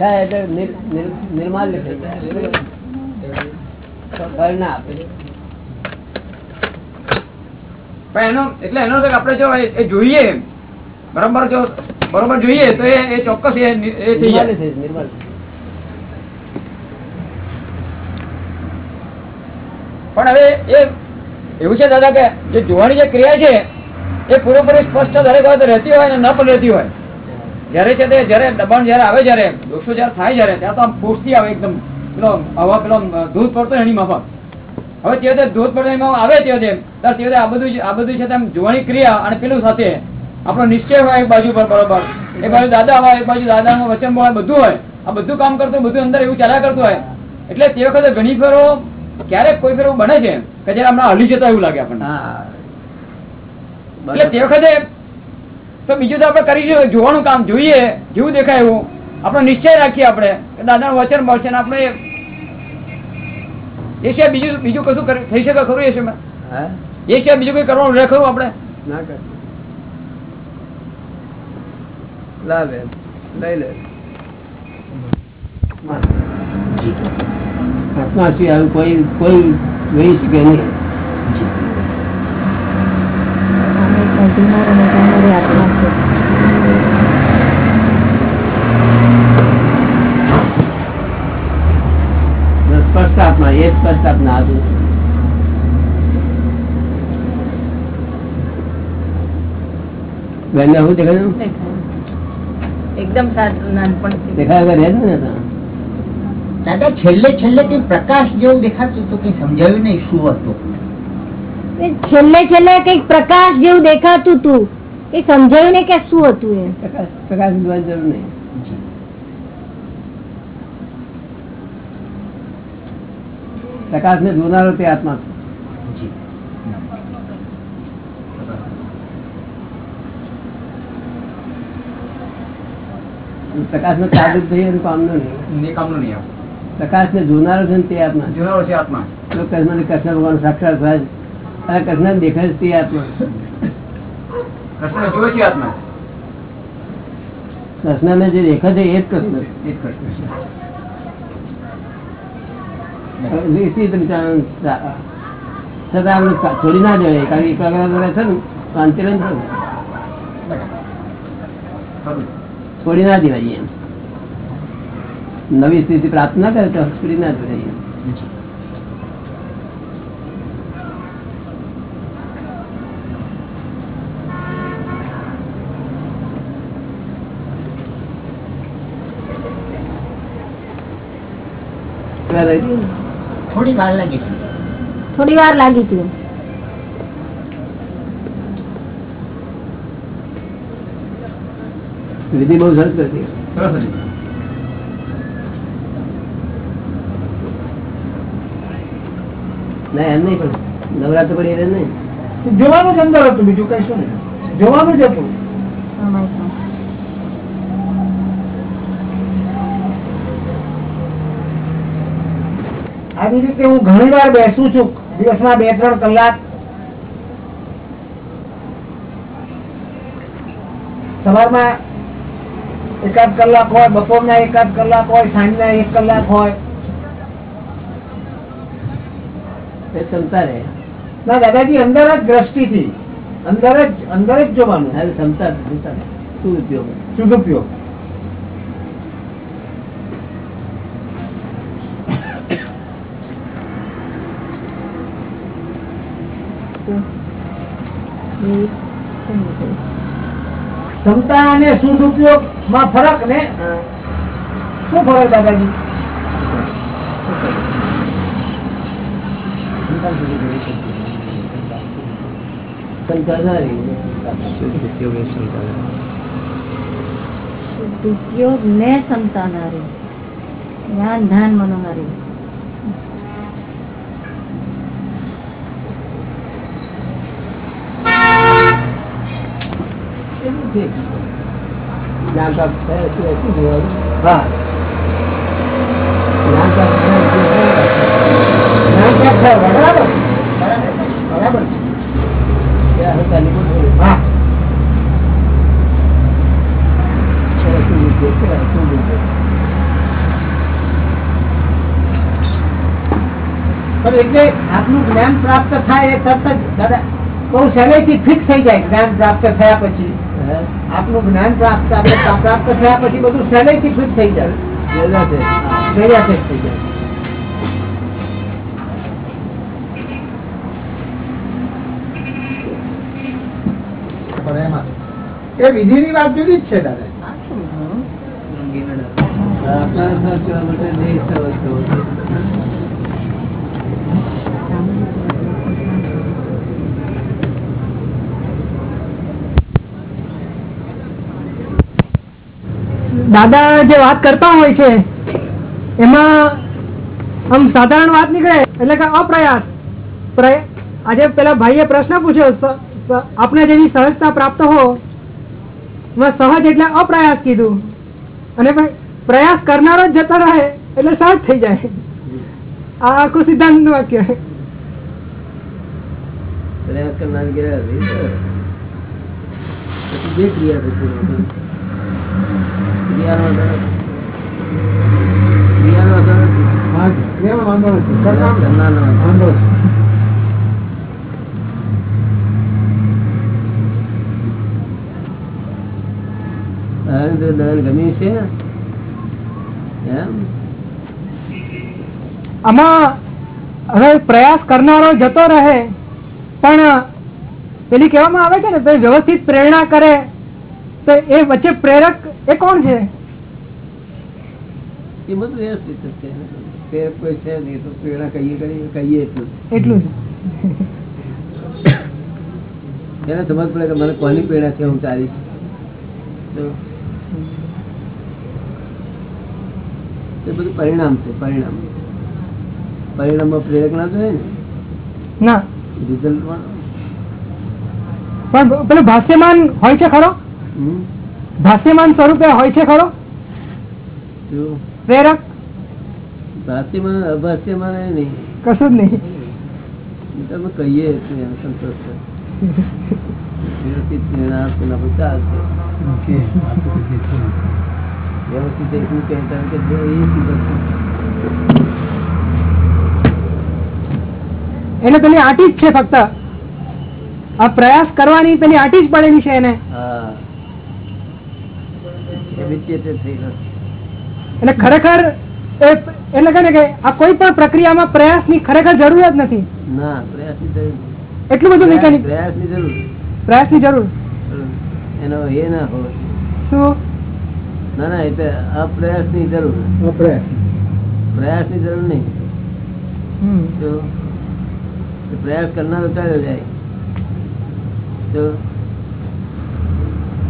નિર્માલ્ય થઈ જાય ફળ ના આપે. પણ એનો એટલે એનો આપડે આપણે જો એ- જોઈએ બરાબર જો બરોબર જોઈએ તો એ એ ચોક્કસ એ થઈ જાય. પણ હવે એ એવું છે દાદા કે જે જોવાની જે ક્રિયા છે એ પૂરેપૂરી સ્પષ્ટ દરેક વખત રહેતી હોય અને ન પણ રહેતી હોય. જ્યારે છે તે જયારે દબાણ જયારે આવે જયારે દોષો જયારે થાય જયારે ત્યાં તો આમ ફોર્સથી આવે એકદમ. પેલો હવા પેલો દૂધ પડતો એની માફક. હવે તે વખતે દૂધ પડતો એમાં આવે તે વખતે ત્યારે તે વખતે આ બધું આ બધું છે તેમ જોવાની ક્રિયા અને પેલું સાથે આપણો નિશ્ચય હોય એક બાજુ પર બરોબર. એક બાજુ દાદા હોય એક બાજુ દાદાનું વચન હોય બધું હોય. આ બધું કામ કરતું બધું અંદર એવું ચાલ્યા કરતું હોય. એટલે તે વખતે ઘણી ફેરો ક્યારેક કોઈ ફેર એવું બને છે કે જયારે હમણાં હલી જતા એવું લાગે આપણને. એટલે તે વખતે તો બીજું તો આપણે કરી જોવાનું કામ જોઈએ જેવું દેખાય એવું. આપણો નિશ્ચય રાખીએ આપણે કે દાદાનું વચન મળશે ને આપણે એ સિવાય બીજું બીજું કશું થઈ શકે ખરું એ સિવાય? હા? એ સિવાય બીજું કઈ કરવાનું રહે ખરું આપણે? ના કર. લાવે લઈ લે. આત્મા સિવાય કોઈ કોઈ રહી શકે નહીં અમે ધીમાર અને ગામડે આત્મા છે સ્પષ્ટ આત્મા એ સ્પષ્ટ આત્મા હતું બેન આવું દેખાય એકદમ સાદું નાનપણથી દેખાય વગર રહે જ ને તો. દાદા છેલ્લે છેલ્લે કઈ પ્રકાશ જેવું દેખાતું હતું કઈ સમજાયું નહીં શું હતું એ છેલ્લે છેલ્લે કંઈક પ્રકાશ જેવું દેખાતું હતું એ સમજાયું ને કે શું હતું એ પ્રકાશ પ્રકાશ જોવાની જરૂર નહીં પ્રકાશ ને જોનારો તે આત્મા છે. પ્રકાશ નો તાલુક થઈ એનું કામનું નહીં કામનું નહીં પ્રકાશ ને જોનારો છે તે આત્મા. જોનારો છે આત્મા. કૃષ્ણ ને કૃષ્ણ ભગવાન સાક્ષાત થાય છે. અને કૃષ્ણ દેખાય છે તે આત્મા કૃષ્ણ જોવે છે આત્મા. કૃષ્ણ ને જે દેખાય છે એ જ કૃષ્ણ એ જ કૃષ્ણ છે એથી તો બિચારાને સા- છતાં આપણે છોડી ના દેવાય કારણ કે એકલા એકલા છે ને ખરું. છોડી ના દેવાય એમ નવી સ્થિતિ પ્રાપ્ત ના કરે તો છોડી ના દેવાય Thank ને. થોડી વાર લાગી હતી થોડી વાર લાગી હતી વિધિ બહુ સરસ કરતી સરસ હતી. ના એમ નહીં પણ નવરાત્ર પડી એટલે નહીં જોવાનું જ અંદર હતું બીજું કઈ શું નહીં જોવાનું જ હતું આવી રીતે હું ઘણી વાર બેસું છું. દિવસમાં બે ત્રણ કલાક. સવારમાં એકાદ કલાક હોય બપોરના એકાદ કલાક હોય સાંજના એક કલાક હોય. ક્ષમતા રહે. ના દાદાજી અંદર જ દ્રષ્ટિથી. અંદર જ અંદર જ જોવાનું. ક્ષમતા શું ઉપયોગ? શું એ કેમ હતું? ક્ષમતા અને સદુપયોગમાં ફરક ને શું ફરક દાદાજી? ક્ષમતા ના રહી ઉપયોગ ને સંતાન ના ધ્યાન ધ્યાન મનો જ્ઞાન પ્રાપ્ત થયા છે શું જોવાનું હા જ્ઞાન પ્રાપ્ત જ્ઞાન પ્રાપ્ત થયા બરાબર બરાબર હા શું જોયું પણ એટલે આપનું જ્ઞાન પ્રાપ્ત થાય એ તરત જ દાદા બહુ સહેલાઈથી ફિક્સ થઈ જાય જ્ઞાન પ્રાપ્ત થયા પછી આપનું જ્ઞાન પ્રાપ્ત આપણે પ્રાપ્ત થયા પછી બધું સહેલેથી ફિક્સ થઈ જાય વેલા છે સહેલા ફિક્સ થઈ જાય પણ એમાં એ વિધિની વાત જુદી જ છે દાદા આપણા દાદા જે વાત કરતા હોય છે, એમાં આમ સાધારણ વાત નીકળે એટલે કે અપ્રયાસ. આજે પેલા ભાઈએ પ્રશ્ન પૂછ્યો આપને જેવી સહજતા પ્રાપ્ત હો સહજ એટલે અપ્રયાસ કીધું. અને પ્રયાસ કરનારો જ જતો રહે એટલે સહજ થઈ જાય. આ આખું સિદ્ધાંતનું વાક્ય પ્રયાસ કરનાર ગયા બે ક્રિયા થતી ગમ્યું છે. એમ? આમાં હવે પ્રયાસ કરનારો જતો રહે પણ પેલી કહેવામાં આવે છે ને વ્યવસ્થિત પ્રેરણા કરે. તો એ વચ્ચે પ્રેરક એ કોણ છે? એ બધું વ્યવસ્થિત છે. પ્રેરક કોઈ છે નહીં તો પ્રેરણા કહીએ કરીએ કહીએ એટલું એટલું જ. એને સમજ પડે કે મને કોની પ્રેરણા છે હું ચાલીશ. એ બધું પરિણામ છે પરિણામ. પરિણામમાં પ્રેરક ના જોઈએ ને. ના. રિઝલ્ટ પણ પેલું ભાષ્યમાન હોય છે ખરો? ભાષ્યમાન સ્વરૂપે હોય છે ખરો? પ્રેરક? ભાષ્યમાન અભાષ્યમાન નહીં. કશું જ નહીં. કહીએ સંતોષ એટલું એને પેલી આટી જ છે ફક્ત. આ પ્રયાસ કરવાની પેલી આટી જ પડેલી છે એને. હા. એટલે ખરેખર એટલે કે આ કોઈ પણ પ્રક્રિયામાં પ્રયાસની ખરેખર જરૂર નથી. ના પ્રયાસની જરૂર એટલું બધું પ્રયાસની જરૂર પ્રયાસની જરૂર. એનો એ ના હોય. શું? ના ના એટલે જરૂર અપ્રયાસની જરૂર નહીં. હમ. તો તો પ્રયાસ કરનારો ચાલ્યો જાય. તો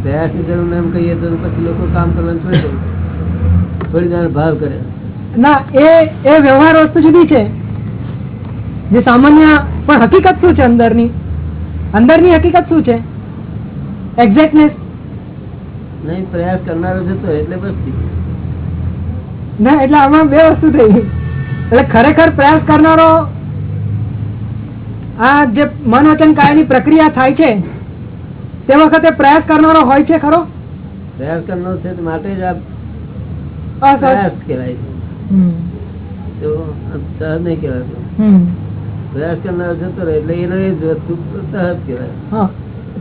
પ્રયાસની જરૂર એમ કહીએ તો પછી લોકો કામ કરવાનું છોડી દે. થોડી વાર ભાવ કરે. ના એ એ વ્યવહાર વસ્તુ જુદી છે. જે સામાન્ય પણ હકીકત શું છે અંદરની? અંદરની હકીકત શું છે? એક્ઝેક્ટનેસ નહીં પ્રયાસ કરનારો જતો એટલે બસ ના એટલે આમાં બે વસ્તુ થઈ એટલે ખરેખર પ્રયાસ કરનારો આ જે મન વચન કાયની પ્રક્રિયા થાય છે તે વખતે પ્રયાસ કરનારો હોય છે ખરો? પ્રયાસ કરનારો છે માટે જ આ પ્રયાસ કહેવાય છે. હમ. તો આ સહજ નહીં કહેવાય પ્રયાસ કરનારો જતો રહે એટલે એનો એ જ વસ્તુ સહજ કહેવાય.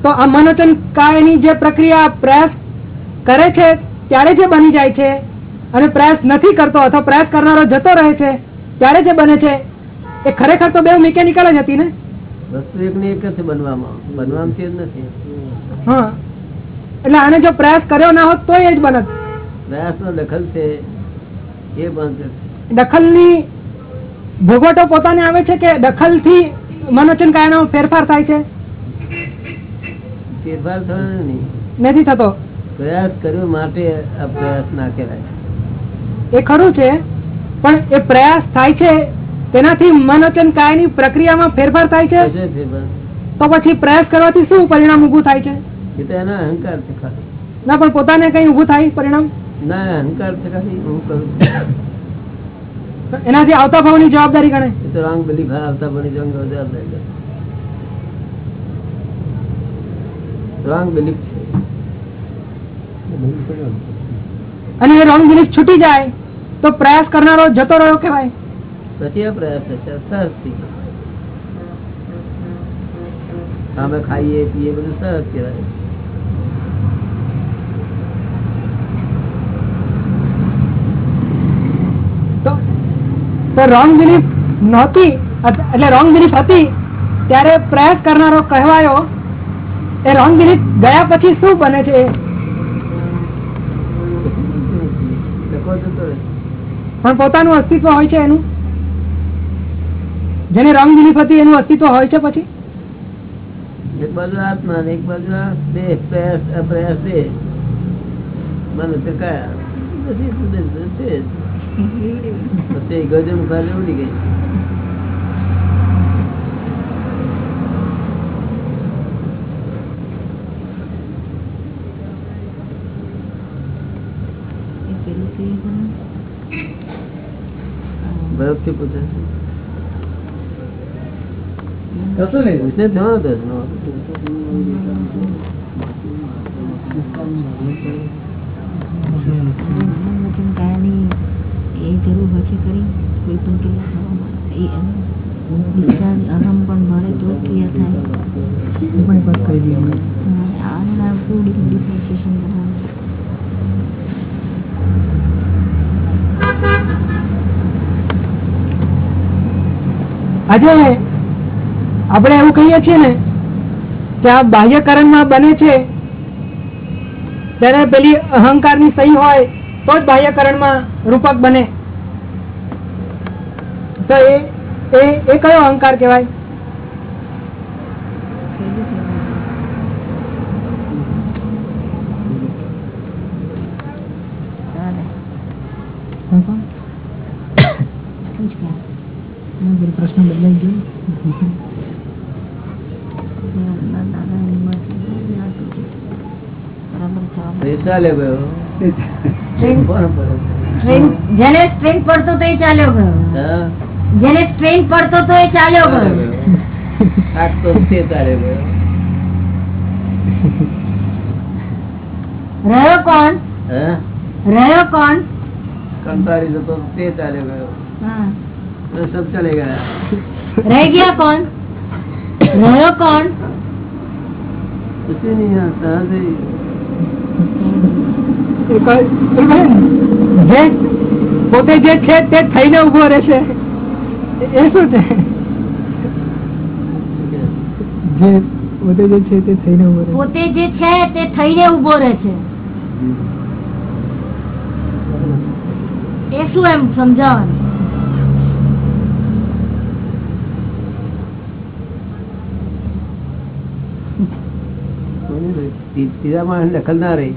તો આ મન વચન જે પ્રક્રિયા પ્રયાસ કરે છે ત્યારે જે બની જાય છે અને પ્રયાસ નથી કરતો અથવા પ્રયાસ કરનારો જતો રહે છે ત્યારે જે બને છે એ ખરેખર તો બે મિકેનિકલ જ હતી ને? વસ્તુ એક ને એક જ બનવામાં. બનવામાં જ નથી. એટલે આને જો પ્રયાસ કર્યો ના હોત તો એ જ બનત. પ્રયાસ નો દખલ છે એ બંધ છે. દખલની ભોગવટો પોતાને આવે છે કે દખલથી મનોચન કાયનો ફેરફાર થાય છે? ફેરફાર થયો નથી થતો. પ્રયાસ કર્યો માટે આ પ્રયાસ ના કહેવાય. એ ખરું છે પણ એ પ્રયાસ થાય છે તેનાથી મનોચન કાયની પ્રક્રિયામાં ફેરફાર થાય છે? તો પછી પ્રયાસ કરવાથી શું પરિણામ ઊભું થાય છે? એ તો એનો અહંકાર છે ખાલી. ના પણ પોતાને કઈ ઉભું થાય પરિણામ? ના અહંકાર છે ખાલી હું કરું એનાથી આવતા ભાવની જવાબદારી ગણે એ તો રોંગ બિલીફ આવતા ભાવની જવાબદારી રોંગ બિલીફ છે. અને એ રોંગ બિલીફ છૂટી જાય તો પ્રયાસ કરનારો જતો રહ્યો કહેવાય. પછી પ્રયાસ થશે સહજથી ખાઈએ પીએ બધું સહજ કહેવાય તો તો રોંગ બિલીફ નહોતી, એટલે રોંગ બિલીફ હતી, ત્યારે પ્રયાસ કરનારો કહેવાયો, એ રોંગ બિલીફ ગયા પછી શું બને છે. પણ પોતાનું અસ્તિત્વ હોય છે એનું? જેને રોંગ બિલીફ હતી, એનું અસ્તિત્વ હોય છે પછી? એક બાજુ આત્મા એક બાજુ પ્રયાસ, અપ્રયાસ, દેહ. મને કયા. પછી ખાલી ઉડી ગઈ બરફથી પૂછે કશું નહીં પૂછે થયો નો એ જરૂર હોય કરી ખરી? કોઈ પણ ક્રિયા કરવામાં એ એનું વિચાર આરામ પણ મળે તો ક્રિયા થાય. આનું કરવાનું આજે આપણે એવું કહીએ છીએ ને કે આ બાહ્યકરણમાં બને છે. ત્યારે પેલી અહંકારની સહી હોય તો જ બાહ્યકરણમાં રૂપક બને. તો એ કયો અહંકાર કહેવાય? પ્રશ્ન બદલાઈ ગયો. જેને સ્ટ્રીંગ પડતો તો એ ચાલ્યો ગયો. હા? જેને ટ્રેન પડતો તો એ ચાલ્યો ગયો. રહ્યો કોણ? રહ્યો કોણ? કંટાળી જતો તે ચાલ્યો ગયો સબ ચાલે ગયા. રહી ગયા કોણ? રહ્યો કોણ? નહીં સહજ પોતે જે છે તે થઈને ઊભો રહેશે. એ- શું છે? જે પોતે જે છે તે થઈને ઊભો રહે. પોતે જે છે તે થઈને ઊભો રહે છે. એ શું એમ સમજાવવાનું? ત્રીજા માણસ દખલ ના રહી.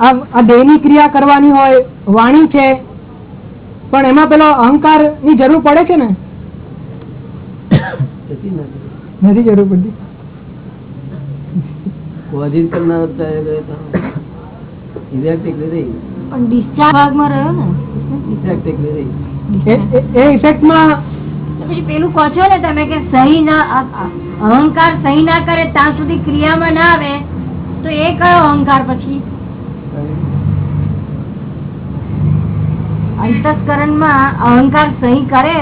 આ- દેહની ક્રિયા કરવાની હોય વાણી છે પણ એમાં પેલો અહંકારની જરૂર પડે છે ને નથી. જરૂર પડતી કરનાર. પણ ડિસ્ચાર્જ ભાગમાં રહ્યો ને. એ- ઇફેક્ટમાં પછી પેલું કહો છો ને તમે કે સહી ના અહંકાર સહી ના કરે ત્યાં સુધી ક્રિયામાં ના આવે તો એ કયો અહંકાર પછી અંતસ્કરણમાં અહંકાર સહી કરે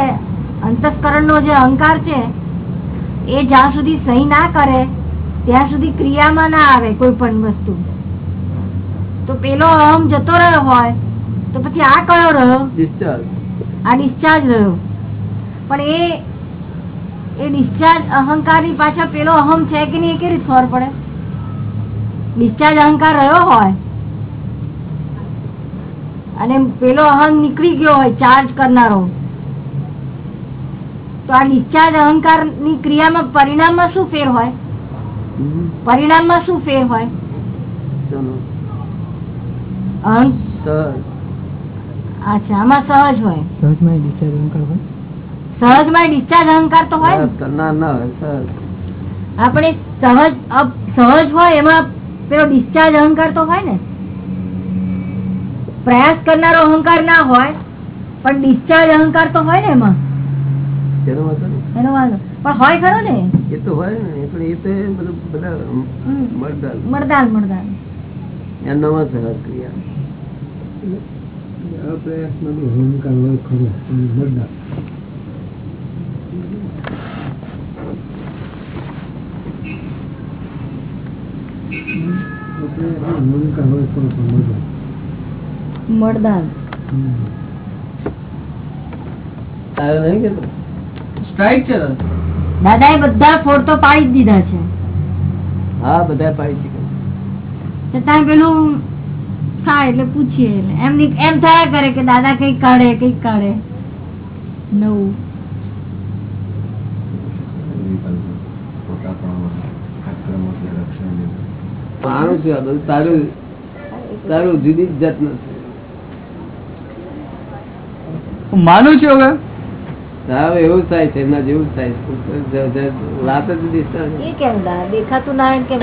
અંતસ્કરણનો જે અહંકાર છે એ જ્યાં સુધી સહી ના કરે ત્યાં સુધી ક્રિયામાં ના આવે કોઈ પણ વસ્તુ. તો પેલો અહમ જતો રહ્યો હોય તો પછી આ કયો રહ્યો? આ ડિસ્ચાર્જ રહ્યો. પણ એ એ ડિસ્ચાર્જ અહંકારની પાછળ પેલો અહમ છે કે નહીં એ કેવી રીતે ખબર પડે? ડિસ્ચાર્જ અહંકાર રહ્યો હોય અને પેલો અહંગ નીકળી ગયો હોય ચાર્જ કરનારો. તો આ ડિસ્ચાર્જ અહંકારની ક્રિયામાં પરિણામમાં શું ફેર હોય? પરિણામ પરિણામમાં શું ફેર હોય? અહં? સહજ. અચ્છા આમાં સહજ હોય. સહજમાં discharge અહંકાર હોય? સહજમાં ડિસ્ચાર્જ અહંકાર તો હોય. આપણે સહજ સહજ હોય એમાં પેલો ડિસ્ચાર્જ અહંકાર તો હોય ને? પ્રયાસ કરનારો અહંકાર ના હોય પણ ડિસ્ચાર્જ અહંકાર તો હોય ને એમાં. એનો વાંધો પણ હોય ખરો ને? એ તો હોય ને પણ એ તો બધું બધા હમ. મળદાર મળદાન એનો સરસ ક્રિયા. અપ્રયાસમાં બી અહંકાર હોય ખરો અહંકાર હોય ખરો પણ મરદાર મળદાન તારે નહીં કે સ્ટ્રાઇક છે દાદાએ બધા ફોડ તો પાડી જ દીધા છે. હા બધા પાડી શકે છતાં પેલું થાય એટલે પૂછીએ એમ એમ થયા કરે કે દાદા કઈ કાઢે કઈ કાઢે. નવું. છું તારું તારું જુદી જ જાતનું માનું છું હવે. એવું થાય છે એમના જેવું થાય વાત જ દાદા દેખાતું નારાયણ કેમ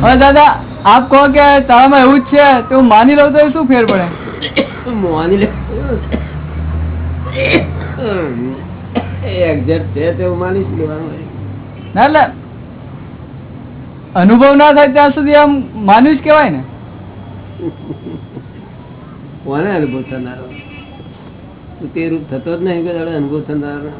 હવે દાદા આપ કહો કે તારામાં એવું જ છે તો હું માની લઉં તો શું ફેર પડે? માની લે એ છે તે હું માની જ લેવાનું ના એટલે અનુભવ ના થાય ત્યાં સુધી આમ માન્યું જ કેવાય ને. કોને અનુભવ થનારો? તું રૂપ થતો જ નહીં કે અનુભવ થનારો.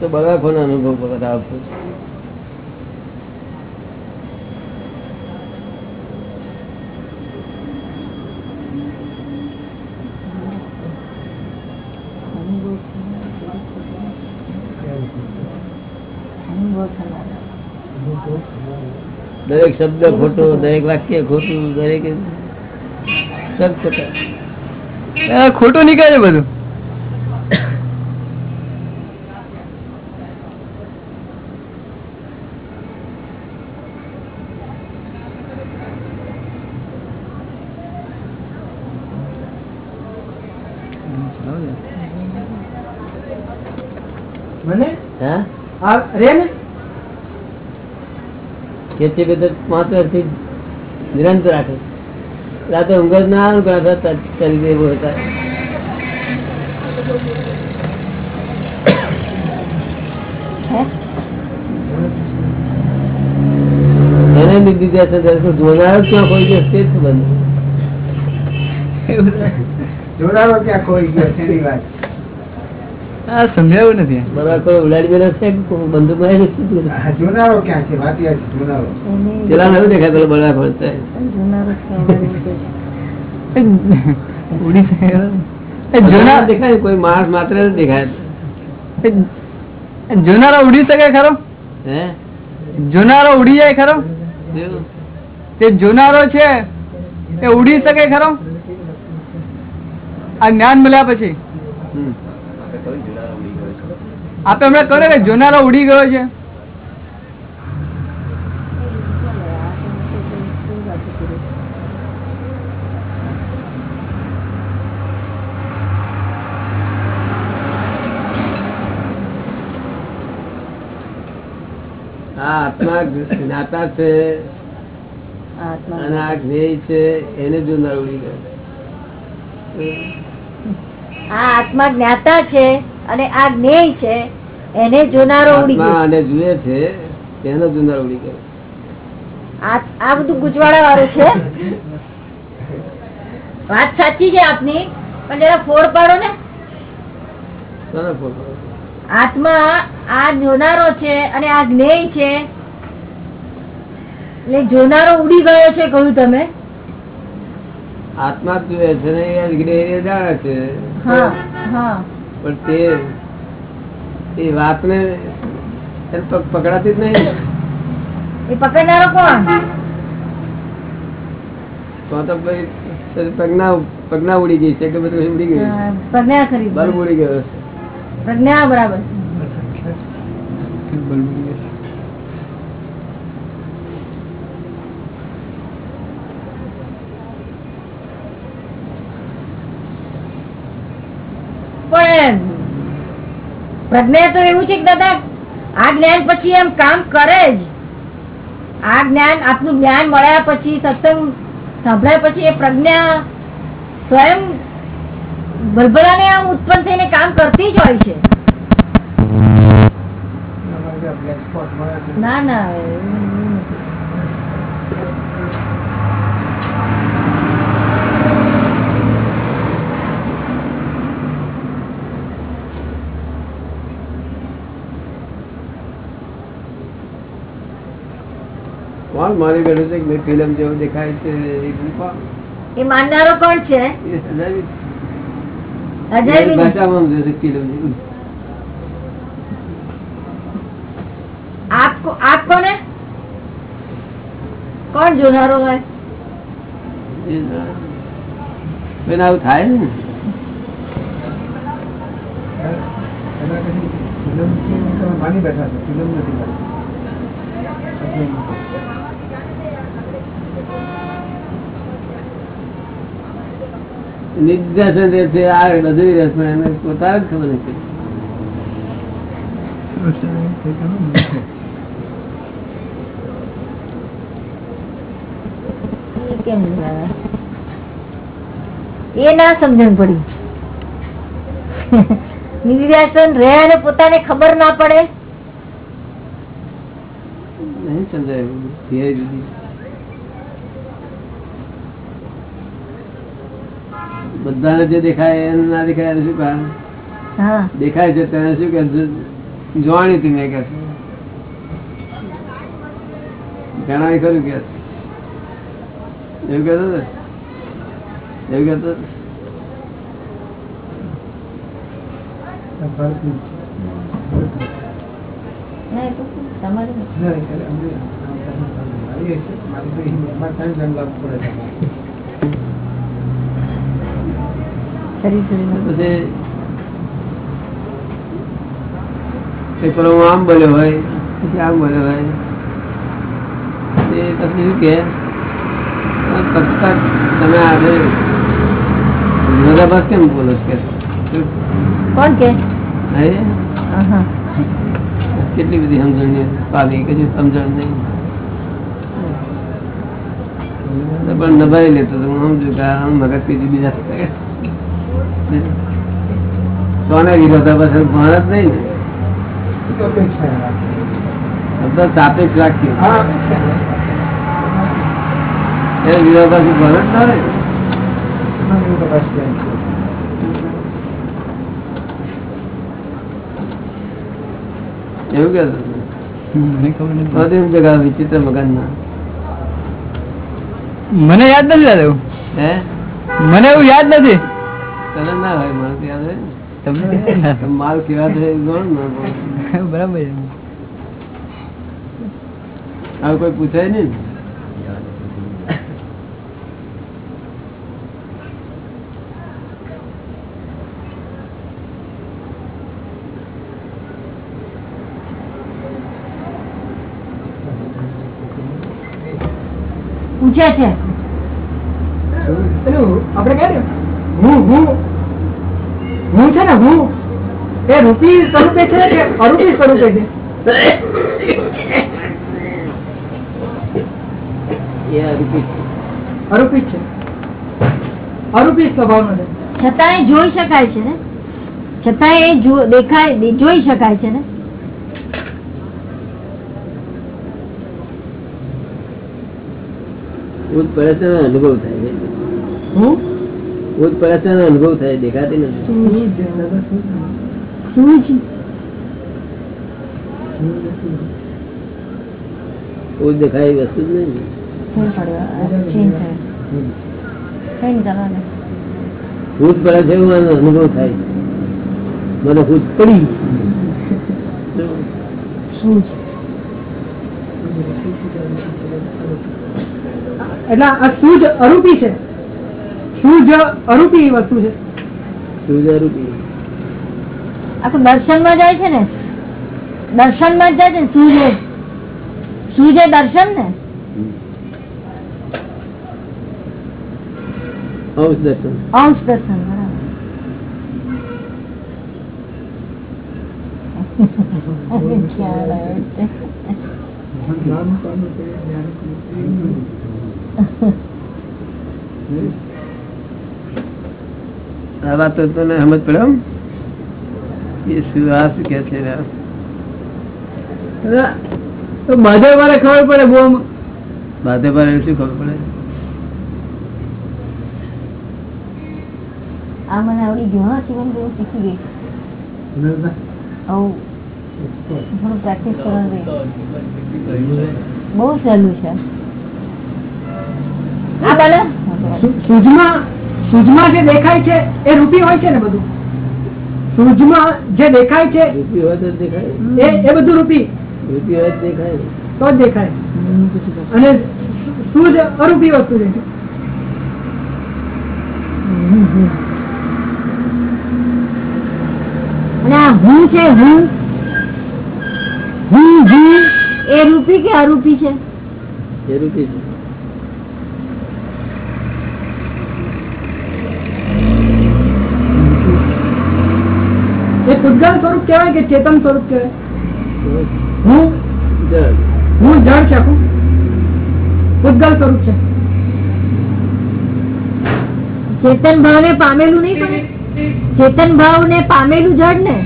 તે બધા કોને અનુભવ બધા આપું છું. અનુભવ થનારો. દરેક શબ્દ ખોટો દરેક વાક્ય ખોટું દરેક ખોટા. નીકળે છે બધું. મને હા? આ રે ને? ખેતી બધું પાંચ વર્ષથી નિરંતર રાખે. રાતે ઊંઘ જ ના આવે આ કરી દેવું હતા? એને લીધી જશે જોનાર ક્યાં કોઈ દિવસ તે જ બંધ. જોનારો ક્યાં કોઈ ગયો છે એની વાત. આ સમજાયું નથી. કોઈ માણસ માત્ર દેખાય જોનારો ઉડી શકે ખરો? હે? જોનારો ઉડી જાય ખરો? તે જોનારો છે એ ઉડી શકે ખરો? આ જ્ઞાન મળ્યા પછી. હમ. આપે હમણાં કહ્યું કે જોનારો ઉડી ગયો છે. આત્મા જ્ઞાતા છે આત્મા અને આ જ્ઞેય છે એને જોનાર ઉડી ગયો આ આત્મા જ્ઞાતા છે અને આ જ્ઞેય છે એને જોનારો ઉડી ગયો. અને જુએ છે તેનો જોનાર ઉડી ગયો. આ બધું ગુજવાડા વાળું છે? વાત સાચી છે આપની પણ જરા ફોડ પાડો ને. આત્મા આ જોનારો છે અને આ જ્ઞેય છે. એટલે જોનારો ઉડી ગયો છે કહ્યું તમે. આત્મા જુએ છે ને એ જ્ઞેય જાણે છે. હા હા. પણ તે એ વાતને પકડાતી જ નહીં. એ પકડનારો કોણ? તો તો પછી પ્રજ્ઞા પ્રજ્ઞા ઉડી ગઈ છે કે બધું ઉડી ગયું. હા, પ્રજ્ઞા ખરી બલ્બ ઉડી ગયો છે પ્રજ્ઞા બરાબર. પણ પ્રજ્ઞા તો એવું છે કે દાદા, આ જ્ઞાન પછી એમ કામ કરે જ. આ જ્ઞાન આપનું જ્ઞાન મળ્યા પછી, સત્સંગ સાંભળ્યા પછી એ પ્રજ્ઞા સ્વયં ભલભલાને આમ ઉત્પન્ન થઈને કામ કરતી જ હોય છે. ના ના એવું નથી. કોણ મારી બેઠું છે કે ફિલ્મ જેવું દેખાય છે એ માનનારો કોણ છે? અજય ભાષામાં સમજે છે ફિલ્મ જેવું. આપ કો- આપ કોને? કોણ જોનારો હોય? બેન આવું થાય ને? માની બેઠા છે ફિલ્મ નથી માની. નિર્દેશન રહે છે આ બધું રહે પણ એને પોતાને જ ખબર નથી. એ એ ના સમજણ પડી. નિર્વ્યાસન રહે અને પોતાને ખબર ના પડે. નહીં સમજાય બધાને જે દેખાય એને ના દેખાય એને શું કારણ દેખાય છે તેને શું કે જોવાની તું મેં કે છે. ઘણા ખરું કે છે. એવું કહેતો હતો? એવું કહેતો તમારે પછી એક પેલો હું આમ બોલ્યો હોય પછી આમ બોલ્યો હોય એ પછી શું કે ફક્ત તમે આજે વિરોધાભાસ કેમ બોલો છો કે શું? કોણ કે હે? આહા. કેટલી બધી સમજણ પામી કશું સમજણ નહીં તો પણ નભાઈ લેતો તો હું સમજુ કે આ મગજ બીજી બીજા કોને વિરોધાભાસ ભાન જ નહીં ને એ તો અપેક્ષા રાખે. શબ્દ સાપેક્ષ રાખ્યું હા, અપેક્ષા રાખે. એ વિરોધાભાસ ભાન જ ના રહે ને. એમાં એવું તો બસ કેમ છે. એવું કે બધી જગા વિચિત્ર મગન ના મને યાદ નથી દાદા એવું. હે મને એવું યાદ નથી તને ના હોય મને તો યાદ હોય ને. તમને તમે માલ કેવા છે એ ગણ ના બોલો. બરાબર છે. હવે કોઈ પૂછાય નહીં ને? પૂછે છે પેલું આપણે કહે ને હું હું હું છે ને હું એ રૂપી સ્વરૂપે છે કે અરૂપી સ્વરૂપે છે. અરૂપી. છે. અરૂપી સ્વભાવનો છે. છતાંય જોઈ શકાય છે ને? છતાંય એ દેખાય જોઈ શકાય છે ને? ભૂત પડે છે ને અનુભવ થાય છે. હું? ભૂત પડે અનુભવ થાય દેખાતી નથી. છે ભૂત દેખાય વસ્તુ જ નહીં. કઈ ભૂત પડે છે એવું અનુભવ થાય. મને ભૂત પડી. એટલે આ સૂજ અરૂપી છે. સૂજ અરૂપી વસ્તુ છે. સૂજ જરૂરી આ દર્શન દર્શનમાં જાય છે ને દર્શનમાં માં જાય છે સૂર્ય સૂજે દર્શન ને અંશ દર્શન અંશ દર્શન. આ વાત તો તને સમજ પડે? એ શું આ શું કે છે તો બાધા વાળા ખબર પડે બહુ આમ. બાધે શું ખબર પડે? આ મને આવડી ગયું. શિવમ હું શીખી ગઈ. થોડું પ્રેક્ટિસ કરવાનું બહુ સહેલું છે. આ બોલો? સુ- સૂઝમાં સૂઝમાં જે દેખાય છે એ રૂપી હોય છે ને બધું? સૂઝમાં જે દેખાય છે એ એ બધું રૂપી. રૂપી હોય દેખાય. તો જ દેખાય. અને સૂઝ અરૂપી વસ્તુ છે. આ હું છે હું? હું હું? એ રૂપી કે અરૂપી છે? એ રૂપી છે. એ સ્વરૂપ કેવાય કે ચેતન સ્વરૂપ કેવાય હું? હું જળ છે આખું? સ્વરૂપ છે. ચેતન ભાવ ને પામેલું નહીં પણ ચેતન ભાવ ને પામેલું જળ ને?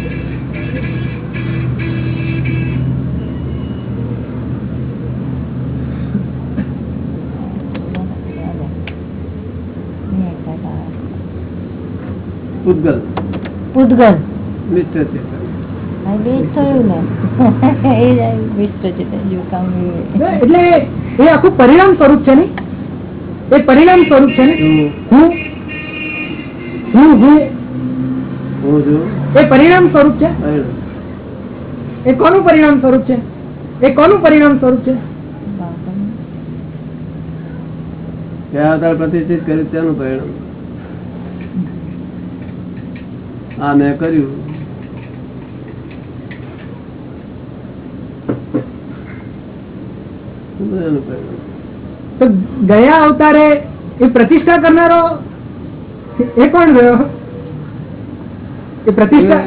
પૂતગલ ઉદગલ. થયું ને. એ. એટલે આખું પરિણામ સ્વરૂપ છે ને? એ પરિણામ સ્વરૂપ છે ને? હું હું? હું હું? હું છું. એ પરિણામ સ્વરૂપ છે? એ કોનું પરિણામ સ્વરૂપ છે? એ કોનું પરિણામ સ્વરૂપ છે? કયા અવતાર પ્રતિષ્ઠિત કર્યું તેનું પરિણામ. આ મેં કર્યું એનું પરિણામ. તો ગયા અવતારે એ પ્રતિષ્ઠા કરનારો એ કોણ રહ્યો? એ પ્રતિષ્ઠા?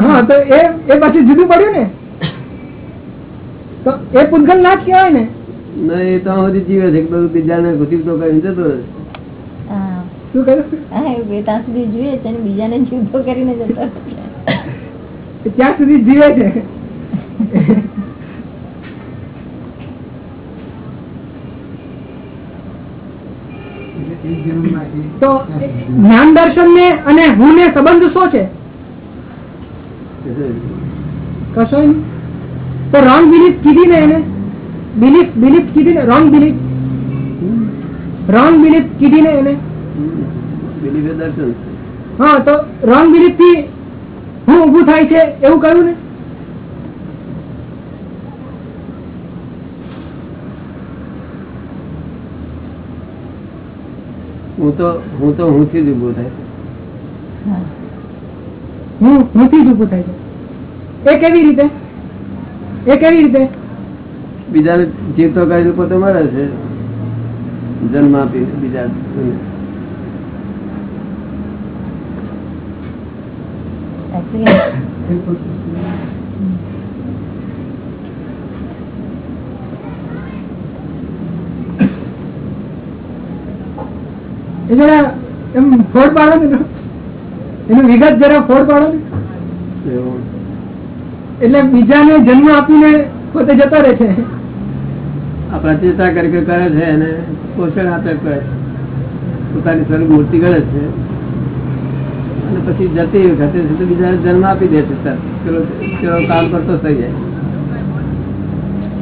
હા તો એ એ પાછું જુદું પડ્યું ને? તો એ પૂતગલ ના કહેવાય ને? ના એ તો સુધી જીવે છે. બધું બીજાને જીવતો કરીને જતો રહે. શું બે ત્યાં સુધી જોઈએ છે બીજાને જુદો કરીને જતો ત્યાં સુધી જીવે છે. તો જ્ઞાન દર્શન ને અને હું ને સંબંધ શું છે? કશો તો રોંગ બિલીફ કીધી ને એને? બિલીફ બિલીફ કીધી ને? રોંગ બિલીફ રોંગ બિલીફ કીધી ને એને? બિલીફ દર્શન. હા તો રોંગ બિલીફથી હું ઊભું થાય છે એવું કહ્યું ને? હું તો હું તો હું થી જ ઊભો થાય. હું. હું થી જ થાય છે. એ કેવી રીતે? એ કેવી રીતે? બીજાને જીવતો કરીને પોતે મળે છે. જન્મ આપી બીજા Actually, એ જરા એમ ફોડ પાડો ને એનું વિગત જરા ફોડ પાડો ને. એટલે બીજાને જન્મ આપીને પોતે જતો રહે છે. પ્રતિષ્ઠા કરી કરે છે અને પોષણ આપે કરે પોતાની સ્વરૂપ મૂર્તિ કરે છે. અને પછી જતી વખતે છે તો બીજાને જન્મ આપી દે છે સર પેલો કામ કરતો થઈ જાય.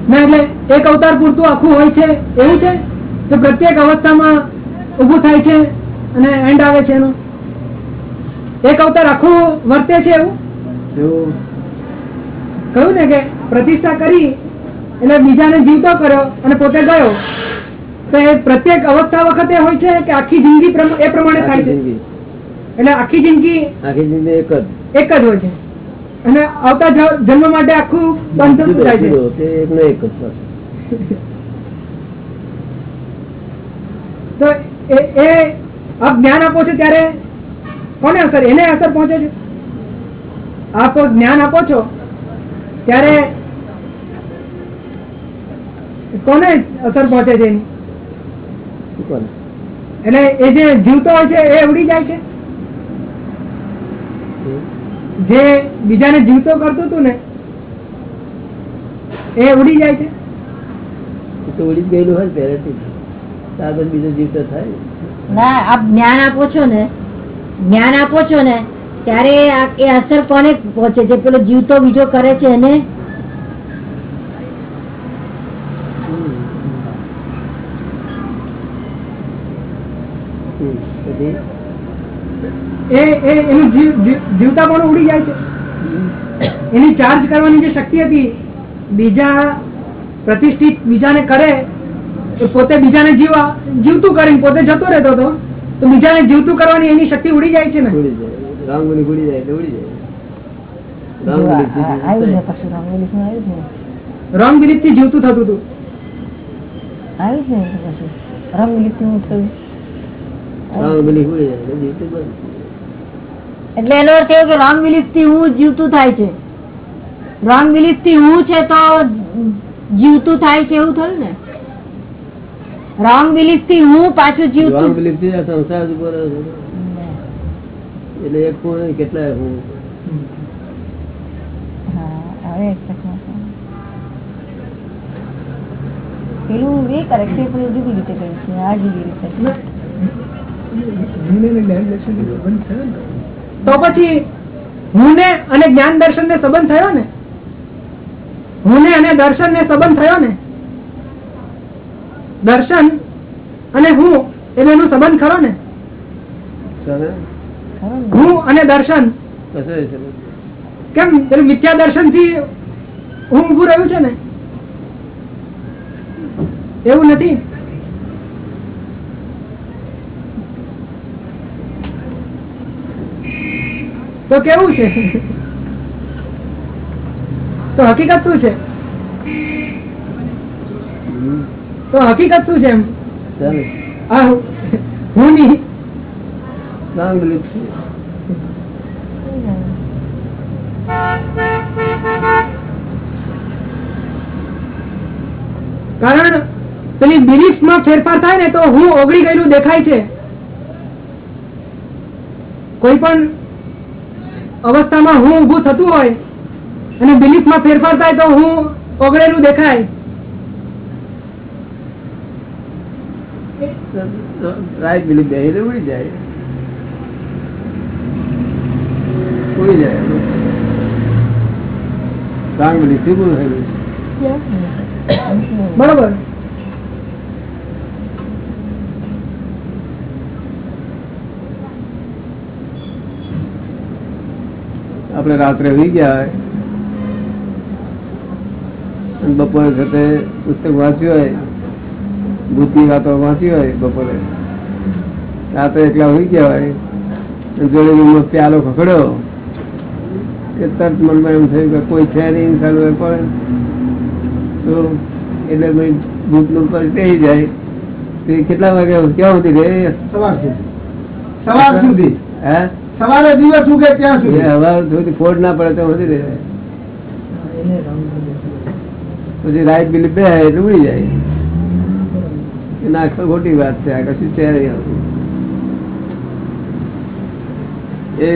ના એટલે એક અવતાર પૂરતું આખું હોય છે એવું છે? કે પ્રત્યેક અવસ્થામાં ઊભું થાય છે અને એન્ડ આવે છે એનું. એક અવતાર આખું વર્તે છે એવું? કહ્યું ને કે પ્રતિષ્ઠા કરી એટલે બીજાને જીવતો કર્યો અને પોતે ગયો. તો એ પ્રત્યેક અવસ્થા વખતે હોય છે કે આખી જિંદગી એ પ્રમાણે થાય છે? એટલે આખી જિંદગી આખી જિંદગી એક જ. એક જ હોય છે. અને આવતા જન્મ માટે આખું બંધ થાય છે. એક જ તો એ આપ જ્ઞાન આપો છો ત્યારે? કોને અસર? એને અસર પહોંચે છે? આપ જ્ઞાન આપો છો ત્યારે કોને અસર પહોંચે છે એની? એટલે એ જે જીવતો હોય છે, એ ઉડી જાય છે? જે બીજાને જીવતો કરતું હતું ને, એ ઉડી જાય છે? ઉડી ગયેલું હોય પહેલેથી ત્યાર બીજો જીવ તો થાય? ના આપ જ્ઞાન આપો છો ને જ્ઞાન આપો છો ને ત્યારે એ અસર કોને પહોંચે? છે પેલો જીવતો બીજો કરે છે એને? હમ. પછી એ એ એનું જીવ જીવ- જીવતા પણ ઉડી જાય છે? એની ચાર્જ કરવાની જે શક્તિ હતી બીજા પ્રતિષ્ઠિત બીજાને કરે એ પોતે બીજાને જીવા જીવતું કરી પોતે જતો રહેતો હતો તો બીજાને જીવતું કરવાની એની શક્તિ ઉડી જાય છે ને? ઉડી જાય. રાંગોળી ઉડી જાય એટલે ઉડી જાય. રંગ. બિલીફથી જીવતું થતું હતું. એટલે એનો અર્થ એવો કે રોંગ બિલીફથી હું જીવતું થાય છે. રોંગ બિલીફથી હું છે તો જીવતું થાય છે એવું થયું ને? રોંગ બિલીફથી હું પાછું જીવતું રોંગ બિલીફથી સંસાર ઊભો એટલે એક કોણ કેટલા હું. પેલું એ કરે છે પણ જુદી રીતે કરે છે આ જુદી રીતે તો પછી હું ને અને જ્ઞાન દર્શન ને સંબંધ થયો ને? હું ને અને દર્શન ને સંબંધ થયો ને? દર્શન અને હું એ બેનો સંબંધ ખરો ને? હું અને દર્શન. કેમ? પેલું મિથ્યા દર્શનથી હું ઉભું રહ્યું છે ને? એવું નથી? તો કેવું છે? તો હકીકત શું છે? તો હકીકત શું છે હું. કારણ પેલી બિલીફમાં ફેરફાર થાય ને તો હું ઓગળી ગયેલું દેખાય છે. કોઈ પણ અવસ્થામાં હું ઊભું થતું હોય અને બિલીફમાં ફેરફાર થાય તો હું ઓગળેલું દેખાય. રાઈટ બિલીફ બે એટલે ઉડી જાય. ઉડી જાય. રાંગ બિલીફથી પૂરું થયેલું છે. આપણે રાત્રે હોઈ ગયા. બપોરે સાથે પુસ્તક વાંચ્યું હોય. ભૂતની વાતો વાંચી હોય બપોરે. રાતે એકલા હોઈ ગયા હોય અને જોડે રૂમમાં પ્યાલો ખખડ્યો. એ તરત મનમાં એમ થયું કે કોઈ છે નહીં સારું પણ. તો એટલે ભાઈ ભૂતનું પર થઈ જાય. તે કેટલા વાગે ક્યાં સુધી રે? સવાર સુધી. સવાર સુધી. હે? સવારે દિવસ ઉગે ત્યાં સુધી. હવા સુધી ફોડ ના પડે તો સુધી રહે. પછી રાઈટ બિલીફ બે એટલે ઉડી જાય. ના ખોટી વાત છે. આ કશું છે એ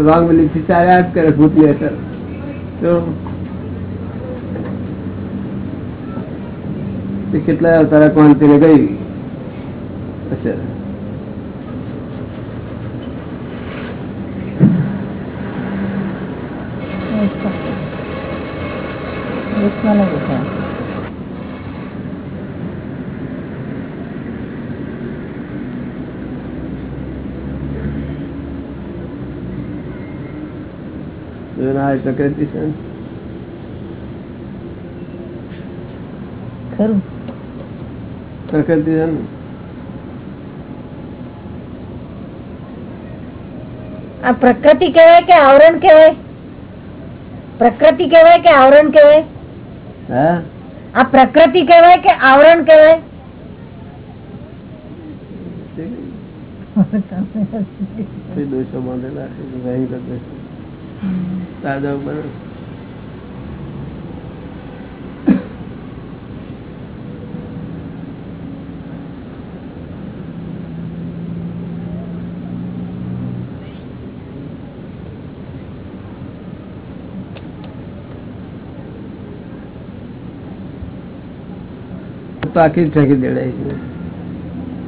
રોંગ બિલીફથી ચાલ્યા જ કરે ભૂતની અસર તો કેટલા તારા ક્વાંતિને ગઈ? અસર જોઈને આ પ્રકૃતિ કેવાય ખરું. પ્રકૃતિ છે ને. આ પ્રકૃતિ કહેવાય કે આવરણ કહેવાય? પ્રકૃતિ કહેવાય કે આવરણ કહેવાય? હા? આ પ્રકૃતિ કહેવાય કે આવરણ કહેવાય? દોષો બાંધેલા છે? તો વહી કરતો છે. તાજા બને પાકી જ ફેંકી દેડાય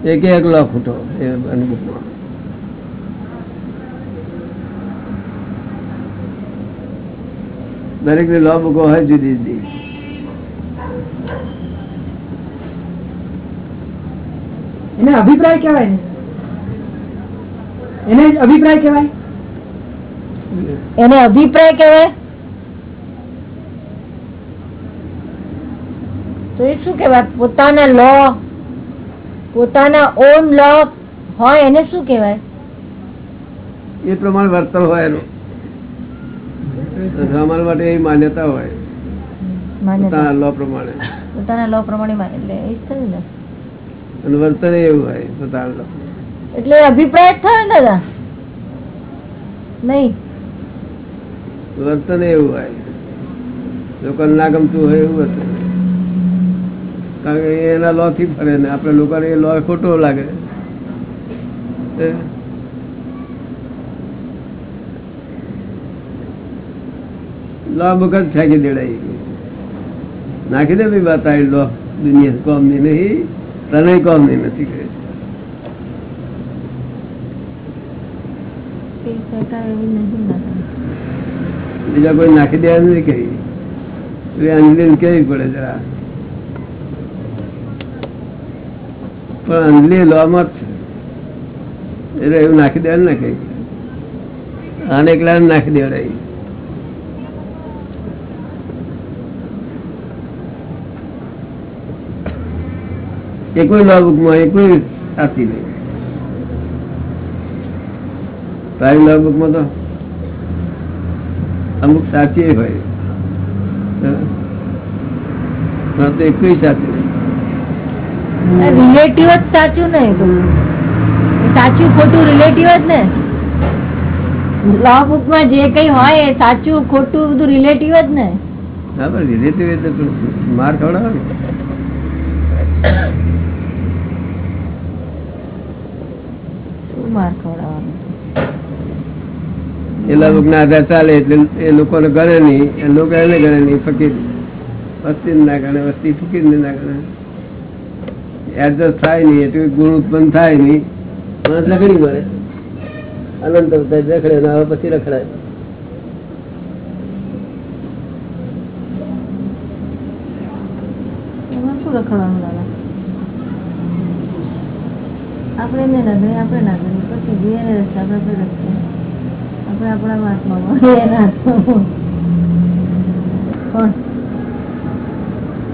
છે એક એક લો ફૂટો એ અનુભવમાં દરેકની લો બુકો હોય જુદી જુદી. એને અભિપ્રાય કહેવાય ને. એને અભિપ્રાય કહેવાય? એને અભિપ્રાય કહેવાય? તો એ શું કહેવાય? પોતાના લો પોતાના ઓન લો હોય એને શું કહેવાય? એ પ્રમાણે વર્તન હોય એનું. અમારા માટે એ માન્યતા હોય? પોતાના લો પ્રમાણે. પોતાના લો પ્રમાણે એટલે એ જ થયું ને. અને વર્તન એવું હોય પોતાના લો એટલે અભિપ્રાય જ થયો ને દાદા? નહીં? વર્તન એવું હોય. લોકોને ના ગમતું હોય એવું વર્તન કારણ કે એના લો થી ફરે ને. આપણે લોકોને એ લો ખોટો લાગે એ લો વખત ફેંકી દેડાય નાખી દે ભાઈ બતાવી લો દુનિયા કોમની નહીં તને કોમની નથી કહે. બીજા કોઈ નાખી દેવા નથી કહી. અંજલિ કેવી પડે જરા. પણ અંજલિ લોમાં જ એટલે એવું નાખી દેવાનું ને કઈ આને એકલા નાખી દેવડાય એ કોઈ લો બુકમાં એ કોઈ સાચી નહીં. તારી લો બુકમાં તો અમુક સાચી હોય. તો એકઈ સાચું રિલેટિવ જ સાચું ને એ બધું એ સાચું ખોટું રિલેટિવ જ ને. લો બુકમાં જે કઈ હોય સાચું ખોટું બધું રિલેટિવ જ ને. બરાબર રિલેટિવ એટલે માર ખવડાવે ને. લોકો લોક ના આધાર ચાલે એટલે એ લોકોને ગણે નહીં એ લોકો એને ગણે નહીં ફકીર. વસ્તી ના ગણે વસ્તી ફકીર ના ગણે. એડજસ્ટ થાય નહીં એટલે ગુણ ઉત્પન્ન થાય નહીં. માણસ રખડી મળે અનંત રખડે ને હવે પછી રખડાય. એમાં શું રખડવાનું દાદા આપણે ને ના આપણે ના પછી જે એને રસ્તે આપણે રસ્તે આપણે આપણા હાથમાં એના હાથમાં કોણ?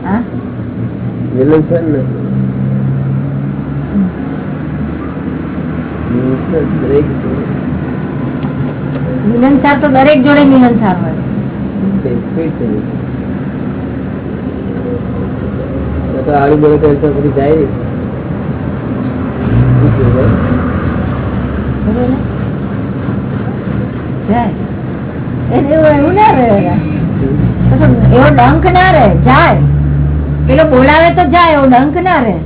હા? મિલનસાર તો દરેક જોડે મિલનસાર હોય. આડું જાય બરોબર ને? જાય એને એવું ના રહે એવો ડંક ના રહે જાય. પેલો બોલાવે તો જાય એવો ડંખ ના રહે.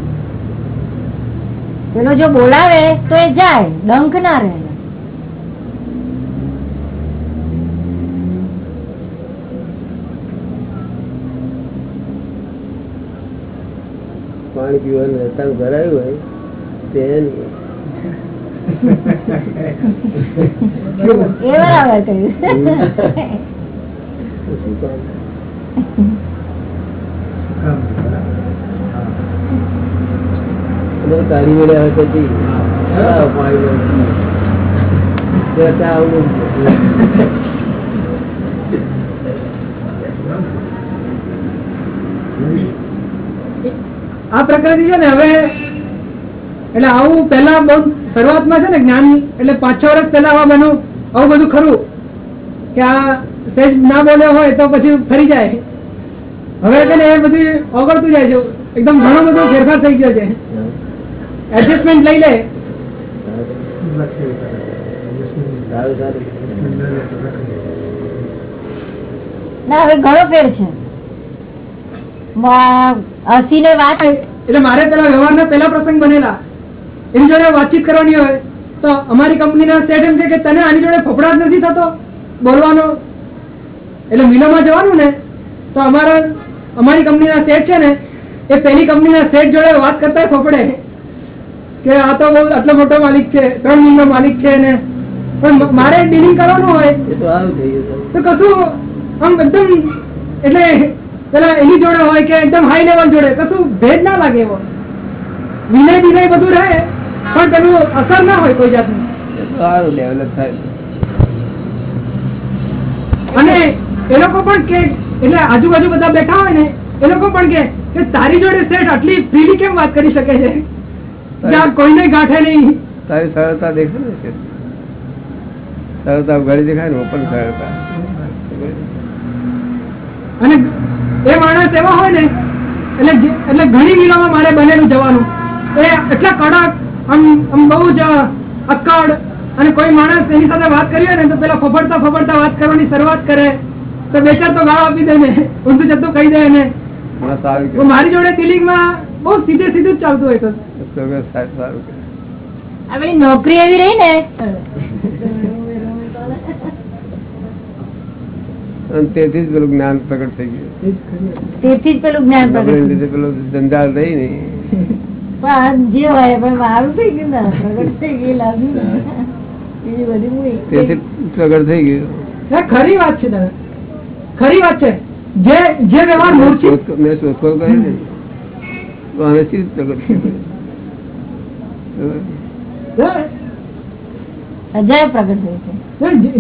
પેલો જો બોલાવે તો એ જાય ડંખ ના રહે. પાણી પીવાનું રસ્તાનું ભરાયું હોય તે પાણી વાળું. આવું નથી. આ પ્રકૃતિ છે ને હવે એટલે આવું પેલા બહુ શરૂઆતમાં છે ને જ્ઞાન એટલે પાંચ છ વર્ષ પહેલા આવા બનો આવું બધું ખરું. કે આ સહેજ ના બોલ્યો હોય તો પછી ફરી જાય. હવે છે ને એ બધું ઓગળતું જાય છે. એકદમ ઘણો બધો ફેરફાર થઈ ગયો છે. એડજસ્ટમેન્ટ લઈ લે. ના હવે ઘણો ફેર છે. હસી વાત એટલે મારે પેલા વ્યવહારના પેલા પ્રસંગ બનેલા. એની જોડે વાતચીત કરવાની હોય તો અમારી કંપનીના શેઠ એમ કે તને આની જોડે ફફડાટ નથી થતો બોલવાનો? એટલે મિલોમાં જવાનું ને તો અમારા અમારી કંપનીના શેઠ છે ને એ પેલી કંપનીના શેઠ જોડે વાત કરતા ફફડે કે આ તો બહુ આટલો મોટો માલિક છે ત્રણ મિલનો માલિક છે ને. પણ મારે ડીલિંગ કરવાનું હોય. તો કશું આમ એકદમ એટલે પેલા એની જોડે હોય કે એકદમ હાઈ લેવલ જોડે કશું ભેદ ના લાગે એવો. વિનય વિનય બધું રહે. પણ તેનું અસર ના હોય કોઈ જાતનું. સારું ડેવલપ થાય. અને એ લોકો પણ કે એટલે આજુબાજુ બધા બેઠા હોય ને એ લોકો પણ કે તારી જોડે શેઠ આટલી ફ્રીલી કેમ વાત કરી શકે છે? જ્યાં કોઈને ગાંઠે નહીં. તારી સરળતા દેખે ને કે? સરળતા ઘડી દેખાય ને પણ સરળતા. અને એ માણસ એવા હોય ને એટલે એટલે ઘણી મિલોમાં મારે બનેલું જવાનું. એ એટલા કડક આમ આમ બહુ જ અક્કડ અને કોઈ માણસ એની સાથે વાત કરી ને તો પેલા ફફડતા ફફડતા વાત કરવાની શરૂઆત કરે. તો બે ચાર તો ગાળ આપી દે ને ઊંધું જતું કહી દે ને. મારી જોડે ડિલિંગમાં બહુ સીધે સીધું જ ચાલતું હોય તો. આપણી નોકરી એવી રહી ને? અને તેથી જ પેલું જ્ઞાન પ્રગટ થઈ ગયું. તેથી જ પેલું જ્ઞાન પ્રગટ પેલું ધંધા રહી ને. પણ જે હોય પણ મારું થઈ ગયું ને પ્રગટ થઈ ગઈ લાગ્યું ને. બીજી તેથી પ્રગટ થઈ ગયું. ખરી વાત છે દાદા. ખરી વાત છે. જે જે વ્યવહાર મૂર્છિત મેં શોધખોળ કરી ને શી પ્રગટ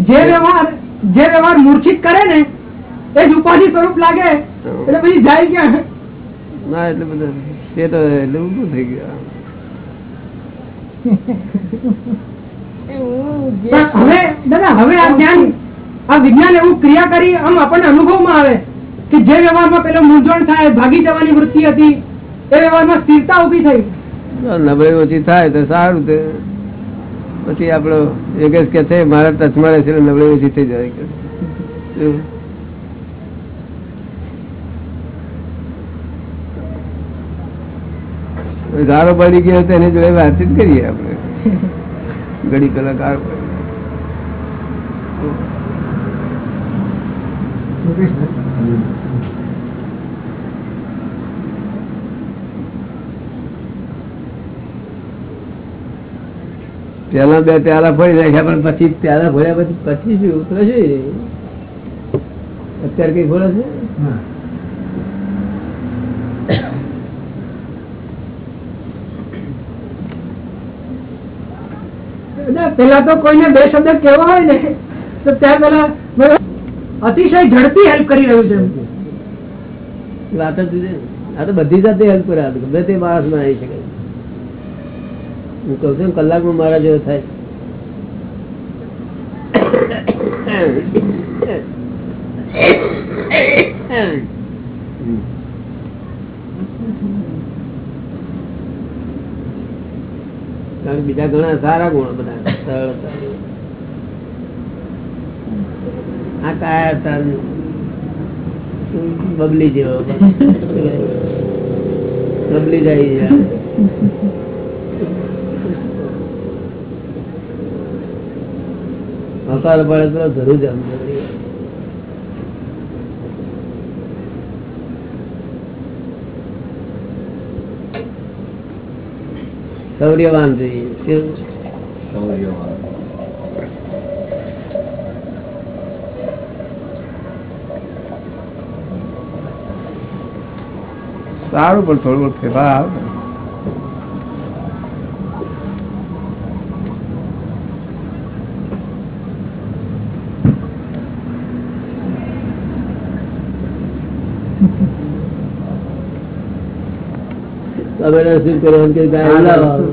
જે વ્યવહાર જે વ્યવહાર મૂર્છિત કરે ને એ જ ઉપાધિ સ્વરૂપ લાગે. એટલે પછી જાય ક્યાં? ના એટલે બધા તો એટલે ઊંધું થઈ ગયા. હવે દાદા હવે આ જ્ઞાન આ વિજ્ઞાન એવું ક્રિયા કરી આમ આપણને અનુભવમાં આવે કે જે વ્યવહારમાં પેલો મૂંઝવણ થાય ભાગી જવાની વૃત્તિ હતી એ વ્યવહારમાં સ્થિરતા ઊભી થઈ. નબળી ઓછી થાય તો સારું તે. પછી આપણો યોગેશ કે છે મારા ટચમાં રહેશે નબળી ઓછી થઈ જાય કે શું? ગાળો પડી ગયો તો એની જોડે વાતચીત કરીએ આપણે. ઘડી પેલા ગાળો પડી પેલા બે પ્યાલા ફોડી નાખ્યા પણ પછી પ્યાલા ફોડ્યા પછી પછી શું? ઉતરે છે? અત્યારે કઈ ફોડે છે? પેલા તો કોઈને બે શબ્દ કેવા હોય ને તો ત્યાં પેલા અતિશય ઝડપી હેલ્પ કરી રહ્યું છે. વાત જ આ તો બધી જાતે હેલ્પ કરે આ ગમે તે માણસમાં આવી શકે. હું કહું છું ને, કલાકમાં મારા જેવો થાય. કારણ બીજા ઘણા સારા ગુણ બધા. સરળતા આ કાયરતા બબલી જેવો બબલી. જાય છે. હકાર પડે તો જરૂર જ આમ બબલી. શૌર્યવાન જોઈએ કેવું? સારું પણ થોડું ફેરફાર આવે એને શું કરવાનું કે ગાય લાવો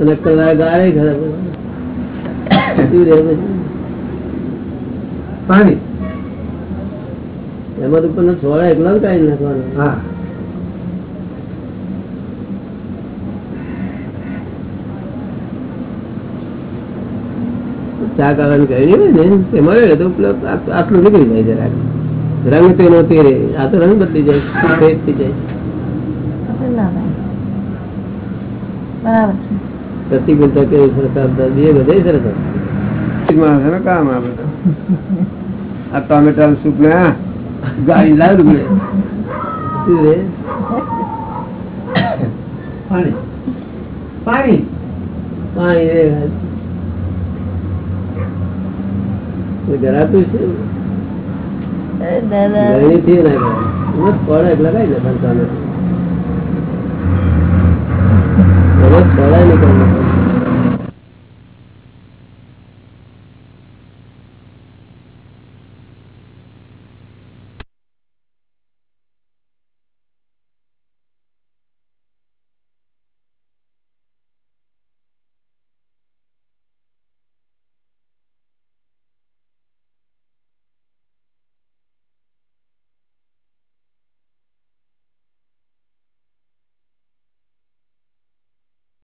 અને કલાક ગાય ખરાબ? પાણી? એમાં તો પણ છોડા એકલા કાઢી નાખવાનું. હા. ચા કાવાની ગળણી હોય ને તેમાં મળે તો આટલું નીકળી જાય જરાક. રંગ તેનો તે આ તો રંગ બદલી જાય ફેર થઈ જાય. બરાબર પ્રતિકૂળતા કે સરકાર બે બધે સરસ માણસોને કામ આવે આ ટોમેટા સૂપ ને આ ગાડી લાવ્યું મેં. પાણી. પાણી. પાણી રે. કોઈ છે. બસ પડે એટલે કઈ પડે નહીં કોઈ